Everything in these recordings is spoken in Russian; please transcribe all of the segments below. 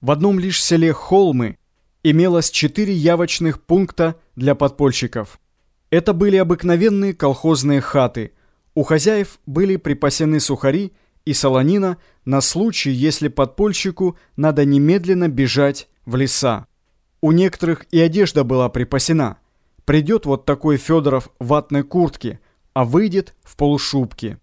В одном лишь селе Холмы имелось четыре явочных пункта для подпольщиков. Это были обыкновенные колхозные хаты. У хозяев были припасены сухари и солонина на случай, если подпольщику надо немедленно бежать в леса. У некоторых и одежда была припасена. Придет вот такой Федоров в ватной куртке, а выйдет в полушубке.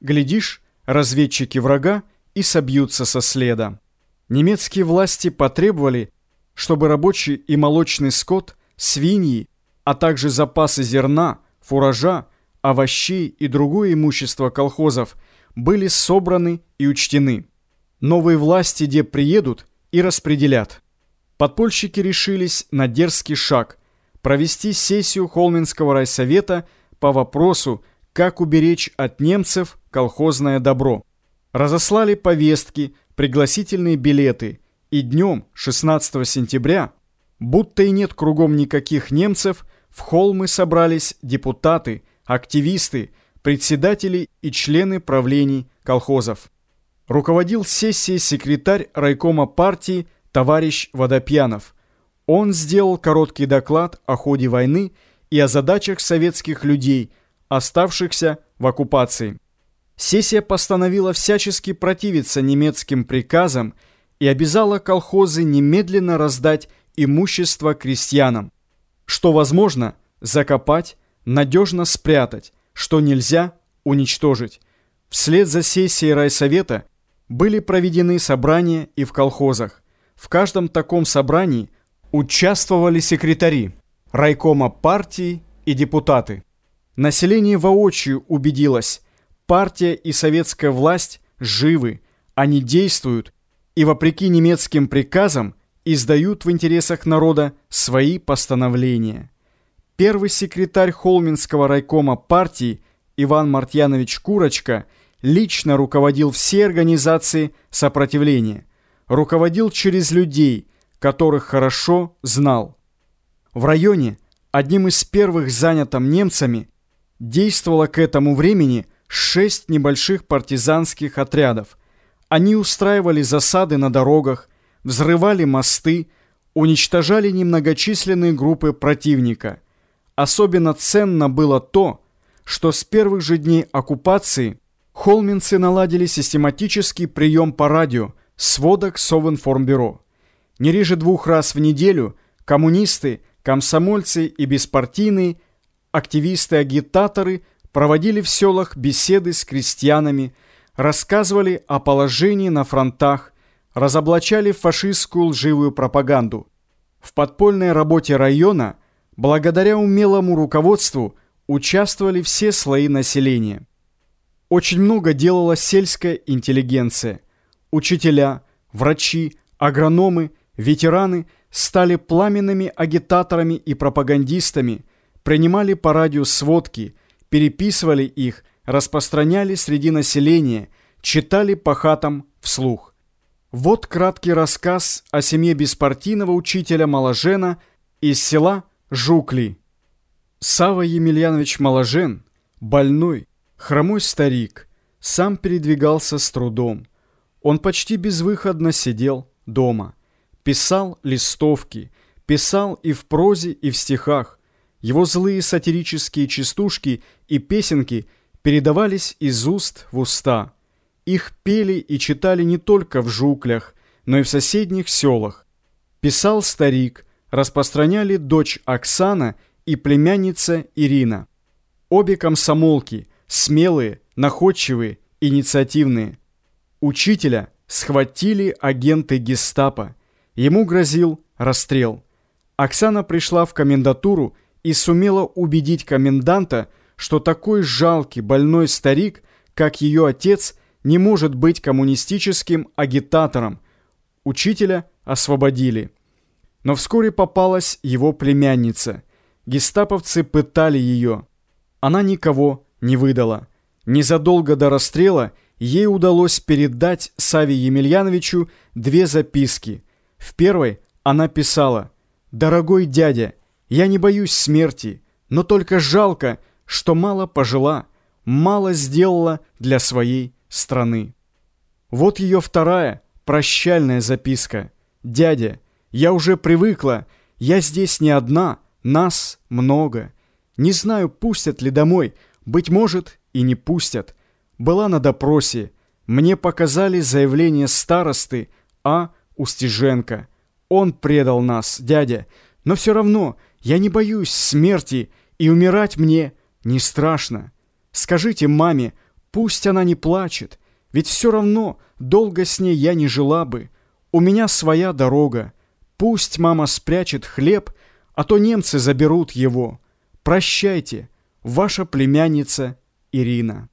Глядишь, разведчики врага и собьются со следа. Немецкие власти потребовали, чтобы рабочий и молочный скот, свиньи, а также запасы зерна, фуража, овощей и другое имущество колхозов были собраны и учтены. Новые власти где приедут и распределят. Подпольщики решились на дерзкий шаг – провести сессию Холминского райсовета по вопросу, как уберечь от немцев колхозное добро. Разослали повестки – пригласительные билеты, и днем 16 сентября, будто и нет кругом никаких немцев, в холмы собрались депутаты, активисты, председатели и члены правлений колхозов. Руководил сессией секретарь райкома партии товарищ Водопьянов. Он сделал короткий доклад о ходе войны и о задачах советских людей, оставшихся в оккупации. Сессия постановила всячески противиться немецким приказам и обязала колхозы немедленно раздать имущество крестьянам. Что возможно, закопать, надежно спрятать, что нельзя, уничтожить. Вслед за сессией райсовета были проведены собрания и в колхозах. В каждом таком собрании участвовали секретари, райкома партии и депутаты. Население воочию убедилось, партия и советская власть живы, они действуют и, вопреки немецким приказам, издают в интересах народа свои постановления. Первый секретарь Холминского райкома партии Иван Мартьянович Курочка лично руководил всей организацией сопротивления, руководил через людей, которых хорошо знал. В районе, одним из первых занятым немцами, действовало к этому времени – шесть небольших партизанских отрядов. Они устраивали засады на дорогах, взрывали мосты, уничтожали немногочисленные группы противника. Особенно ценно было то, что с первых же дней оккупации холминцы наладили систематический прием по радио сводок Совинформбюро. Не реже двух раз в неделю коммунисты, комсомольцы и беспартийные активисты-агитаторы – проводили в селах беседы с крестьянами, рассказывали о положении на фронтах, разоблачали фашистскую лживую пропаганду. В подпольной работе района, благодаря умелому руководству, участвовали все слои населения. Очень много делала сельская интеллигенция. Учителя, врачи, агрономы, ветераны стали пламенными агитаторами и пропагандистами, принимали по радио сводки – переписывали их, распространяли среди населения, читали по хатам вслух. Вот краткий рассказ о семье беспартийного учителя Моложена из села Жукли. Сава Емельянович Моложен, больной, хромой старик, сам передвигался с трудом. Он почти безвыходно сидел дома. Писал листовки, писал и в прозе, и в стихах, его злые сатирические частушки и песенки передавались из уст в уста. Их пели и читали не только в жуклях, но и в соседних селах. Писал старик, распространяли дочь Оксана и племянница Ирина. Обе комсомолки, смелые, находчивые, инициативные. Учителя схватили агенты гестапо. Ему грозил расстрел. Оксана пришла в комендатуру и сумела убедить коменданта, что такой жалкий больной старик, как ее отец, не может быть коммунистическим агитатором. Учителя освободили. Но вскоре попалась его племянница. Гестаповцы пытали ее. Она никого не выдала. Незадолго до расстрела ей удалось передать Саве Емельяновичу две записки. В первой она писала «Дорогой дядя, я не боюсь смерти, но только жалко, что мало пожила, мало сделала для своей страны. Вот ее вторая прощальная записка. Дядя, я уже привыкла, я здесь не одна, нас много. Не знаю, пустят ли домой, быть может, и не пустят. Была на допросе. Мне показали заявление старосты А. Устиженко. Он предал нас, дядя. Но все равно я не боюсь смерти, и умирать мне не страшно. Скажите маме, пусть она не плачет, ведь все равно долго с ней я не жила бы. У меня своя дорога. Пусть мама спрячет хлеб, а то немцы заберут его. Прощайте, ваша племянница Ирина.